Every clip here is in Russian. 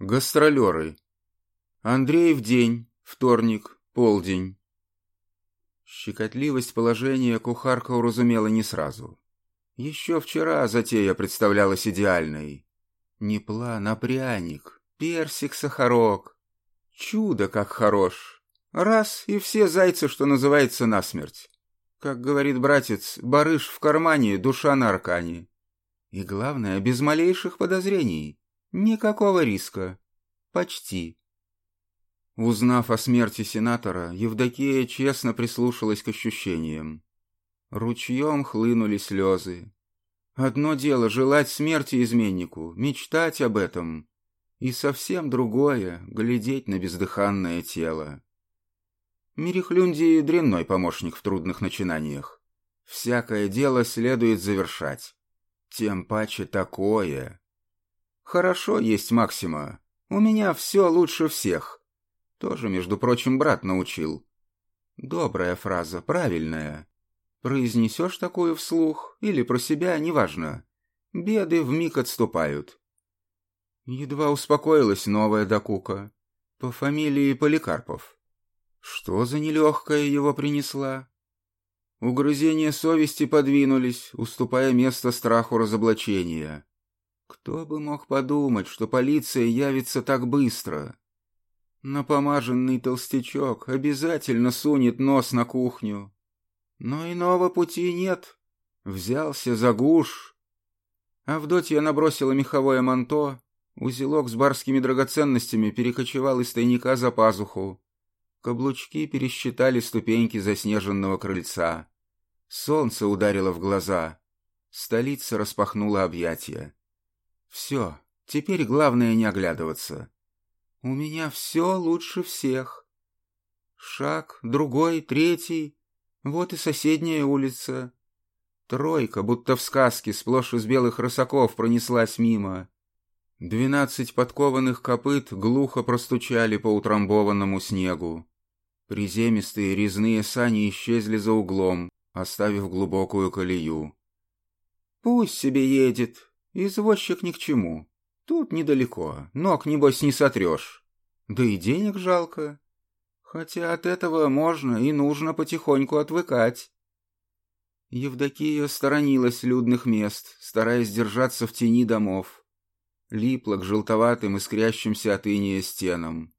Гастролеры. Андреев день, вторник, полдень. Щекотливость положения кухарка уразумела не сразу. Еще вчера затея представлялась идеальной. Не план, а пряник, персик-сахарок. Чудо как хорош. Раз, и все зайцы, что называется, насмерть. Как говорит братец, барыш в кармане, душа на аркане. И главное, без малейших подозрений. Никакого риска. Почти. Узнав о смерти сенатора, Евдокия честно прислушалась к ощущениям. Ручьем хлынули слезы. Одно дело желать смерти изменнику, мечтать об этом, и совсем другое — глядеть на бездыханное тело. Мирихлюнди — дрянной помощник в трудных начинаниях. Всякое дело следует завершать. Тем паче такое. Хорошо есть Максима. У меня все лучше всех. Тоже, между прочим, брат научил. Добрая фраза, правильная. Произнесешь такую вслух или про себя, неважно. Беды вмиг отступают. Едва успокоилась новая докука. По фамилии Поликарпов. Что за нелегкая его принесла? Угрызения совести подвинулись, уступая место страху разоблачения. Кто бы мог подумать, что полиция явится так быстро? Напомаженный толстячок обязательно сунет нос на кухню. Но иного пути нет. Взялся за гуш. Авдотья набросила меховое манто, узелок с барскими драгоценностями перекочевал из тайника за пазуху. Каблучки пересчитали ступеньки заснеженного крыльца. Солнце ударило в глаза. Столица распахнула объятия. Все, теперь главное не оглядываться. У меня все лучше всех. Шаг, другой, третий. Вот и соседняя улица. Тройка, будто в сказке, сплошь из белых рысаков пронеслась мимо. Двенадцать подкованных копыт глухо простучали по утрамбованному снегу. Приземистые резные сани исчезли за углом, оставив глубокую колею. «Пусть себе едет», Извозчик ни к чему. Тут недалеко, ног, небось, не сотрешь. Да и денег жалко. Хотя от этого можно и нужно потихоньку отвыкать. Евдокия сторонилась людных мест, стараясь держаться в тени домов. Липла к желтоватым искрящимся от иния стенам.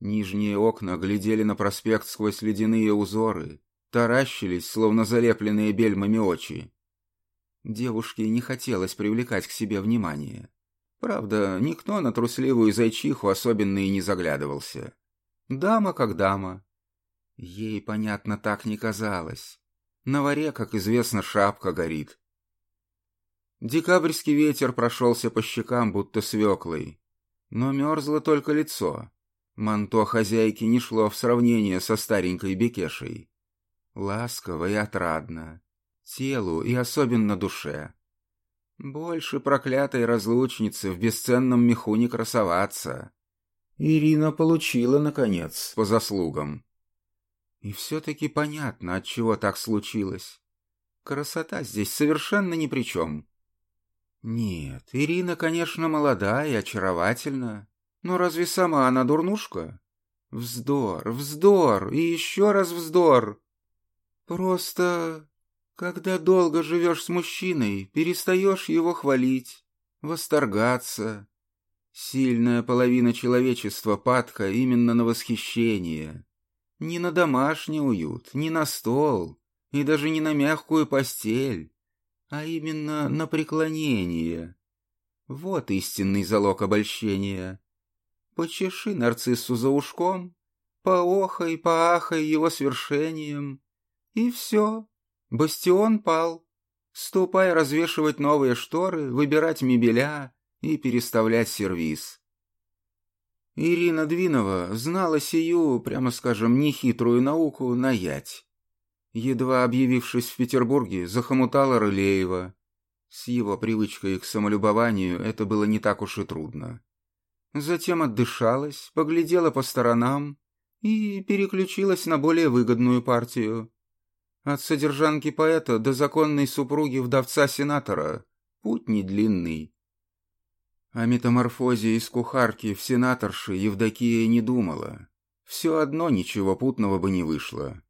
Нижние окна глядели на проспект сквозь ледяные узоры, таращились, словно залепленные бельмами очи. Девушке не хотелось привлекать к себе внимание. Правда, никто на трусливую зайчиху особенно и не заглядывался. Дама как дама. Ей, понятно, так не казалось. На варе, как известно, шапка горит. Декабрьский ветер прошелся по щекам, будто свеклой. Но мерзло только лицо. Манто хозяйки не шло в сравнение со старенькой Бекешей. Ласково и отрадно телу и особенно душе. Больше проклятой разлучницы в бесценном меху не красоваться. Ирина получила, наконец, по заслугам. И все-таки понятно, от чего так случилось. Красота здесь совершенно ни при чем. Нет, Ирина, конечно, молода и очаровательна, но разве сама она дурнушка? Вздор, вздор и еще раз вздор. Просто когда долго живешь с мужчиной, перестаешь его хвалить, восторгаться. Сильная половина человечества падка именно на восхищение. Не на домашний уют, не на стол, и даже не на мягкую постель, а именно на преклонение. Вот истинный залог обольщения. Почеши нарциссу за ушком, поохай, поахай его свершением, и все. Бастион пал. Ступай развешивать новые шторы, выбирать мебеля и переставлять сервиз. Ирина Двинова знала сию, прямо скажем, нехитрую науку наять. Едва объявившись в Петербурге, захомутала Рылеева. С его привычкой к самолюбованию это было не так уж и трудно. Затем отдышалась, поглядела по сторонам и переключилась на более выгодную партию. От содержанки поэта до законной супруги вдовца сенатора путь не длинный. О метаморфозе из кухарки в сенаторши Евдокия не думала. Все одно ничего путного бы не вышло.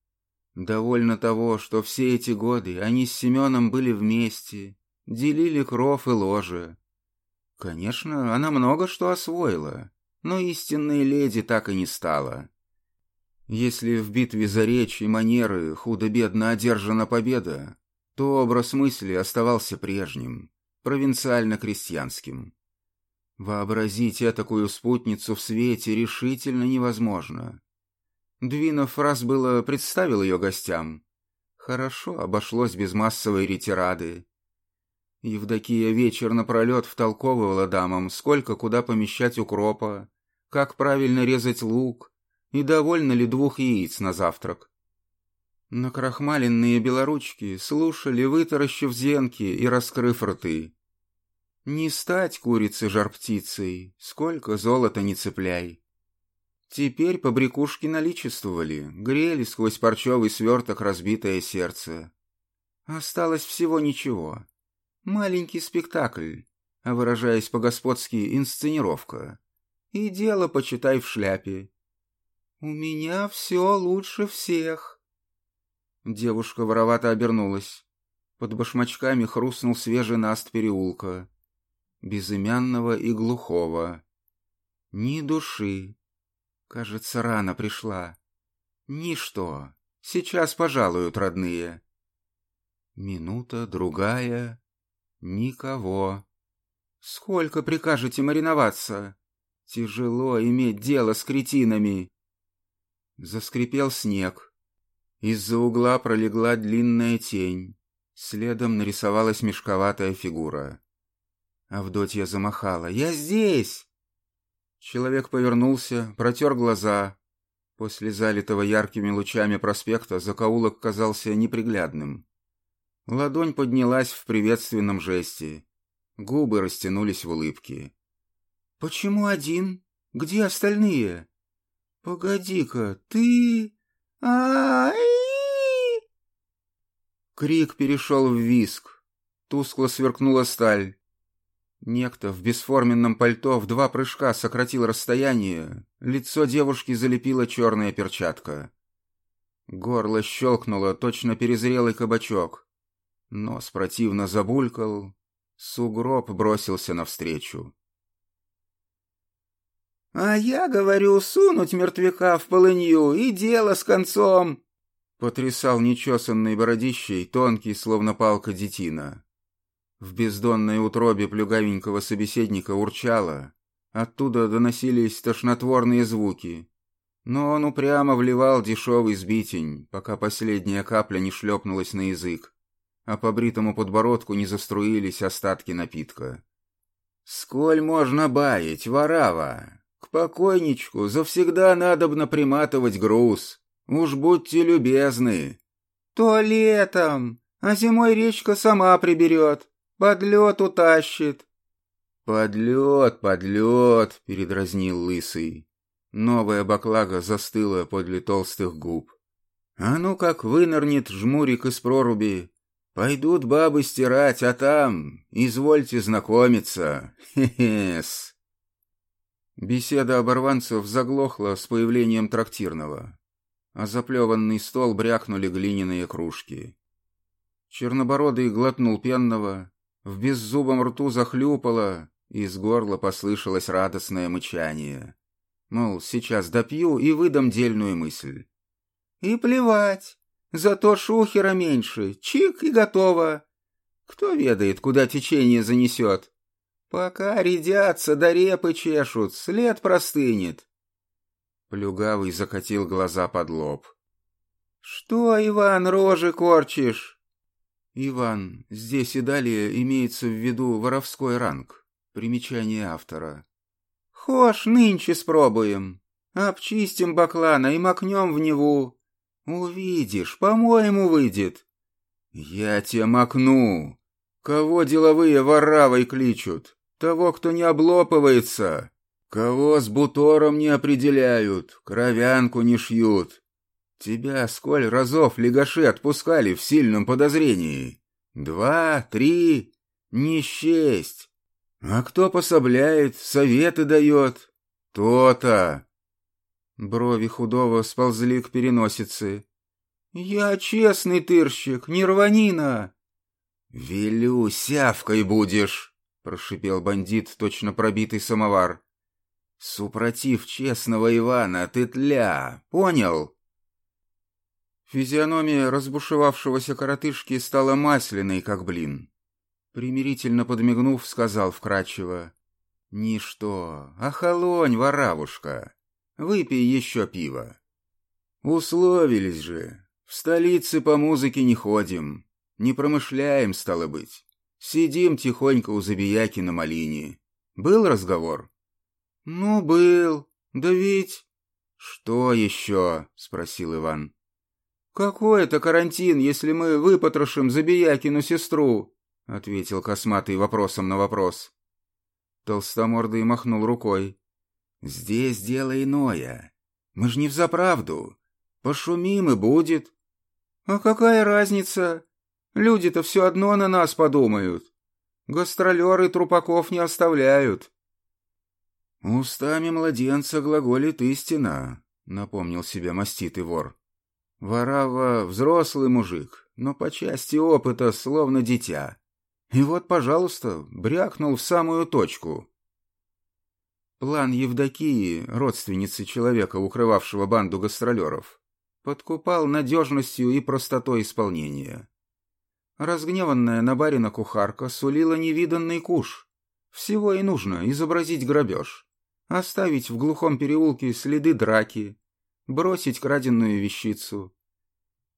Довольно того, что все эти годы они с Семеном были вместе, делили кров и ложе. Конечно, она много что освоила, но истинной леди так и не стала. Если в битве за речь и манеры худо-бедно одержана победа, то образ мысли оставался прежним, провинциально-крестьянским. Вообразить такую спутницу в свете решительно невозможно. Двинов раз было представил ее гостям. Хорошо обошлось без массовой ретирады. Евдокия вечер напролет втолковывала дамам, сколько куда помещать укропа, как правильно резать лук и довольно ли двух яиц на завтрак. Накрахмаленные белоручки слушали, вытаращив зенки и раскрыв рты. Не стать курице жар-птицей, сколько золота не цепляй. Теперь побрякушки наличествовали, грели сквозь парчевый сверток разбитое сердце. Осталось всего ничего. Маленький спектакль, а выражаясь по-господски, инсценировка. И дело, почитай, в шляпе. «У меня все лучше всех». Девушка воровато обернулась. Под башмачками хрустнул свежий наст переулка безымянного и глухого. Ни души. Кажется, рано пришла. Ничто. Сейчас пожалуют родные. Минута, другая. Никого. Сколько прикажете мариноваться? Тяжело иметь дело с кретинами. Заскрипел снег. Из-за угла пролегла длинная тень. Следом нарисовалась мешковатая фигура. Авдотья замахала. «Я здесь!» Человек повернулся, протер глаза. После залитого яркими лучами проспекта закоулок казался неприглядным. Ладонь поднялась в приветственном жесте. Губы растянулись в улыбке. «Почему один? Где остальные?» «Погоди-ка, ты...» а Крик перешел в виск. Тускло сверкнула сталь. Некто в бесформенном пальто в два прыжка сократил расстояние, лицо девушки залепила черная перчатка. Горло щелкнуло, точно перезрелый кабачок. Нос противно забулькал, сугроб бросился навстречу. «А я говорю, сунуть мертвяка в полынью, и дело с концом!» Потрясал нечесанной бородищей тонкий, словно палка детина. В бездонной утробе плюгавенького собеседника урчало. Оттуда доносились тошнотворные звуки. Но он упрямо вливал дешевый сбитень, пока последняя капля не шлепнулась на язык, а по бритому подбородку не заструились остатки напитка. «Сколь можно баять, ворава? К покойничку завсегда надобно приматывать груз. Уж будьте любезны». «То летом, а зимой речка сама приберет», под лед утащит. Под лед, под лед, передразнил лысый. Новая баклага застыла подле толстых губ. А ну как вынырнет жмурик из проруби. Пойдут бабы стирать, а там, извольте знакомиться. Хе-хе-с. Беседа оборванцев заглохла с появлением трактирного, а заплеванный стол брякнули глиняные кружки. Чернобородый глотнул пенного, в беззубом рту захлюпало, и из горла послышалось радостное мычание. Мол, сейчас допью и выдам дельную мысль. И плевать, зато шухера меньше, чик и готово. Кто ведает, куда течение занесет. Пока рядятся да репы чешут, след простынет. Плюгавый закатил глаза под лоб. «Что, Иван, рожи корчишь? Иван, здесь и далее имеется в виду воровской ранг. Примечание автора. Хошь, нынче спробуем. Обчистим баклана и макнем в него. Увидишь, по-моему, выйдет. Я тебя макну. Кого деловые воравой кличут? Того, кто не облопывается. Кого с бутором не определяют, кровянку не шьют. Тебя сколь разов легаши отпускали в сильном подозрении? Два, три, не счесть. А кто пособляет, советы дает? То-то. Брови худого сползли к переносице. «Я честный тырщик, не рванина!» «Велю, сявкой будешь!» — прошипел бандит, точно пробитый самовар. «Супротив честного Ивана ты тля, понял?» Физиономия разбушевавшегося коротышки стала масляной, как блин. Примирительно подмигнув, сказал вкрадчиво. «Ничто, охолонь, воравушка, выпей еще пиво». «Условились же, в столице по музыке не ходим, не промышляем, стало быть. Сидим тихонько у забияки на малине. Был разговор?» «Ну, был. Да ведь...» «Что еще?» — спросил Иван. «Какой это карантин, если мы выпотрошим Забиякину сестру?» — ответил косматый вопросом на вопрос. Толстомордый махнул рукой. «Здесь дело иное. Мы ж не взаправду. Пошумим и будет». «А какая разница? Люди-то все одно на нас подумают. Гастролеры трупаков не оставляют». «Устами младенца глаголит истина», — напомнил себе маститый вор. Варава взрослый мужик, но по части опыта словно дитя. И вот, пожалуйста, брякнул в самую точку. План Евдокии, родственницы человека, укрывавшего банду гастролеров, подкупал надежностью и простотой исполнения. Разгневанная на барина кухарка сулила невиданный куш. Всего и нужно изобразить грабеж, оставить в глухом переулке следы драки, бросить краденную вещицу.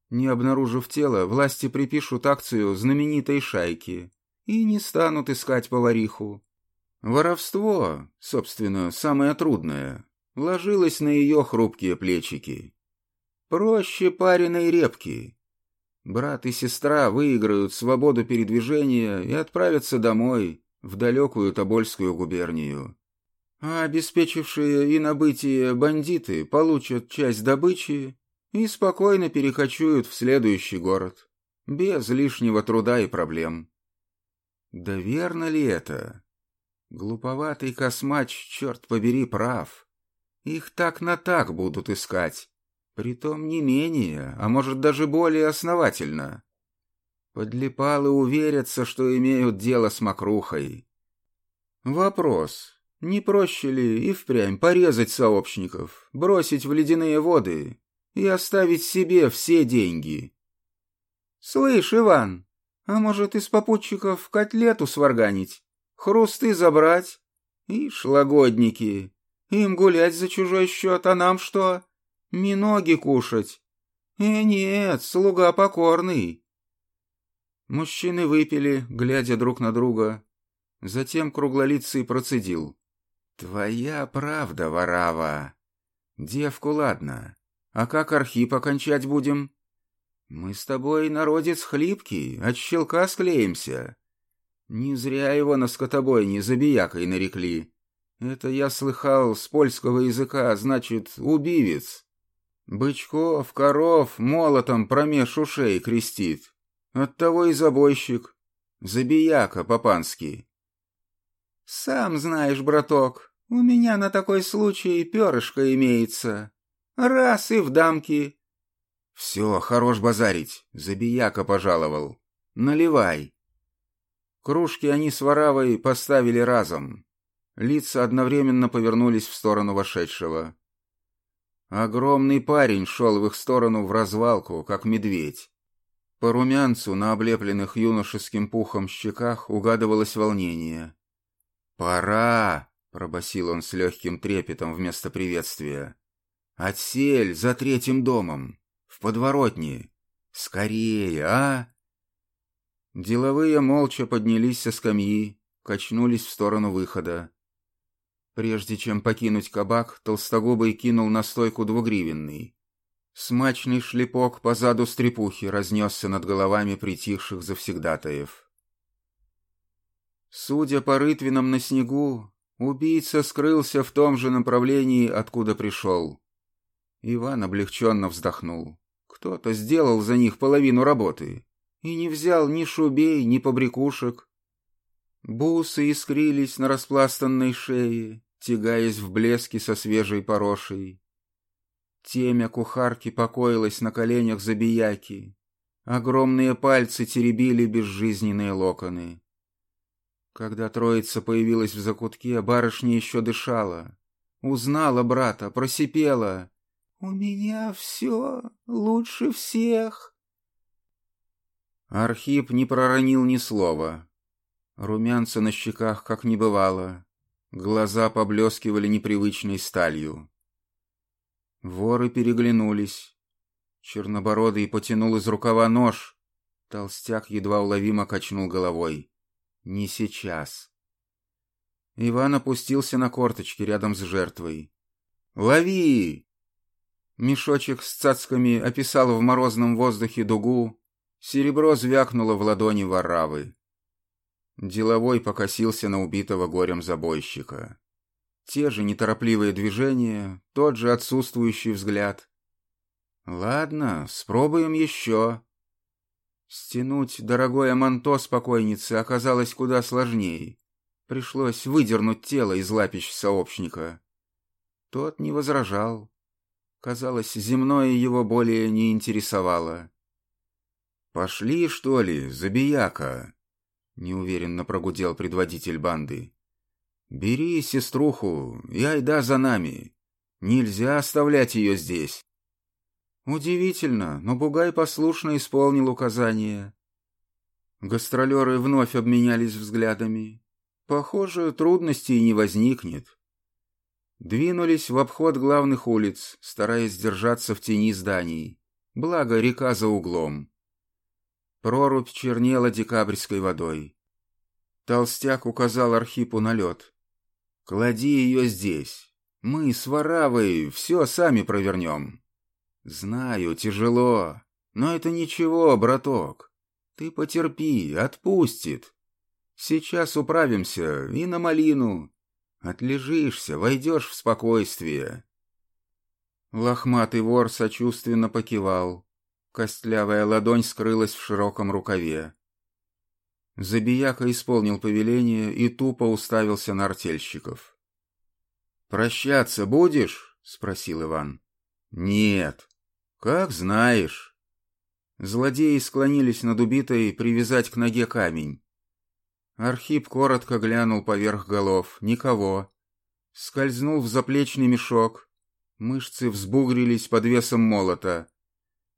Не обнаружив тело, власти припишут акцию знаменитой шайки и не станут искать повариху. Воровство, собственно, самое трудное, ложилось на ее хрупкие плечики. Проще пареной репки. Брат и сестра выиграют свободу передвижения и отправятся домой, в далекую Тобольскую губернию а обеспечившие и набытие бандиты получат часть добычи и спокойно перекочуют в следующий город, без лишнего труда и проблем. Да верно ли это? Глуповатый космач, черт побери, прав. Их так на так будут искать, притом не менее, а может даже более основательно. Подлипалы уверятся, что имеют дело с мокрухой. Вопрос, не проще ли и впрямь порезать сообщников, бросить в ледяные воды и оставить себе все деньги? Слышь, Иван, а может из попутчиков котлету сварганить, хрусты забрать и шлагодники, им гулять за чужой счет, а нам что? Миноги кушать? Э, нет, слуга покорный. Мужчины выпили, глядя друг на друга. Затем круглолицый процедил. «Твоя правда, Варава. Девку ладно. А как Архип окончать будем? Мы с тобой народец хлипкий, от щелка склеимся. Не зря его на скотобойне забиякой нарекли. Это я слыхал с польского языка, значит, убивец. Бычков, коров молотом промеж ушей крестит. Оттого и забойщик. Забияка по-пански. Сам знаешь, браток, у меня на такой случай перышко имеется. Раз и в дамки. Все, хорош базарить, забияка пожаловал. Наливай. Кружки они с Варавой поставили разом. Лица одновременно повернулись в сторону вошедшего. Огромный парень шел в их сторону в развалку, как медведь. По румянцу на облепленных юношеским пухом щеках угадывалось волнение. «Пора!» — пробасил он с легким трепетом вместо приветствия. «Отсель за третьим домом, в подворотне. Скорее, а?» Деловые молча поднялись со скамьи, качнулись в сторону выхода. Прежде чем покинуть кабак, толстогубый кинул на стойку двугривенный. Смачный шлепок по заду стрепухи разнесся над головами притихших завсегдатаев. Судя по рытвинам на снегу, Убийца скрылся в том же направлении, откуда пришел. Иван облегченно вздохнул. Кто-то сделал за них половину работы и не взял ни шубей, ни побрякушек. Бусы искрились на распластанной шее, тягаясь в блеске со свежей порошей. Темя кухарки покоилась на коленях забияки. Огромные пальцы теребили безжизненные локоны. Когда троица появилась в закутке, барышня еще дышала. Узнала брата, просипела. «У меня все лучше всех». Архип не проронил ни слова. Румянца на щеках как не бывало. Глаза поблескивали непривычной сталью. Воры переглянулись. Чернобородый потянул из рукава нож. Толстяк едва уловимо качнул головой. «Не сейчас». Иван опустился на корточки рядом с жертвой. «Лови!» Мешочек с цацками описал в морозном воздухе дугу. Серебро звякнуло в ладони воравы. Деловой покосился на убитого горем забойщика. Те же неторопливые движения, тот же отсутствующий взгляд. Ладно, спробуем еще. Стянуть дорогое манто с покойницы оказалось куда сложнее. Пришлось выдернуть тело из лапищ сообщника. Тот не возражал. Казалось, земное его более не интересовало. «Пошли, что ли, забияка?» — неуверенно прогудел предводитель банды. «Бери сеструху и айда за нами. Нельзя оставлять ее здесь». Удивительно, но Бугай послушно исполнил указание. Гастролеры вновь обменялись взглядами. Похоже, трудностей не возникнет. Двинулись в обход главных улиц, стараясь держаться в тени зданий. Благо, река за углом. Прорубь чернела декабрьской водой. Толстяк указал Архипу на лед. «Клади ее здесь. Мы с Варавой все сами провернем». «Знаю, тяжело, но это ничего, браток. Ты потерпи, отпустит. Сейчас управимся и на малину. Отлежишься, войдешь в спокойствие». Лохматый вор сочувственно покивал. Костлявая ладонь скрылась в широком рукаве. Забияка исполнил повеление и тупо уставился на артельщиков. «Прощаться будешь?» — спросил Иван. «Нет». «Как знаешь». Злодеи склонились над убитой привязать к ноге камень. Архип коротко глянул поверх голов. Никого. Скользнул в заплечный мешок. Мышцы взбугрились под весом молота.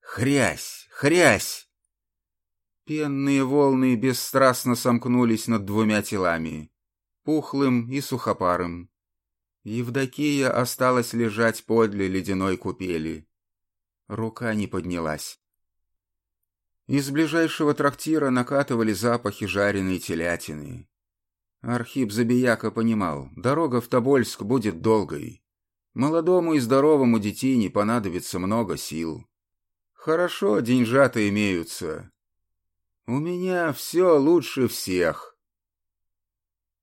«Хрясь! Хрясь!» Пенные волны бесстрастно сомкнулись над двумя телами, пухлым и сухопарым. Евдокия осталась лежать подле ледяной купели. Рука не поднялась. Из ближайшего трактира накатывали запахи жареной телятины. Архип Забияка понимал, дорога в Тобольск будет долгой. Молодому и здоровому детине понадобится много сил. Хорошо, деньжата имеются. У меня все лучше всех.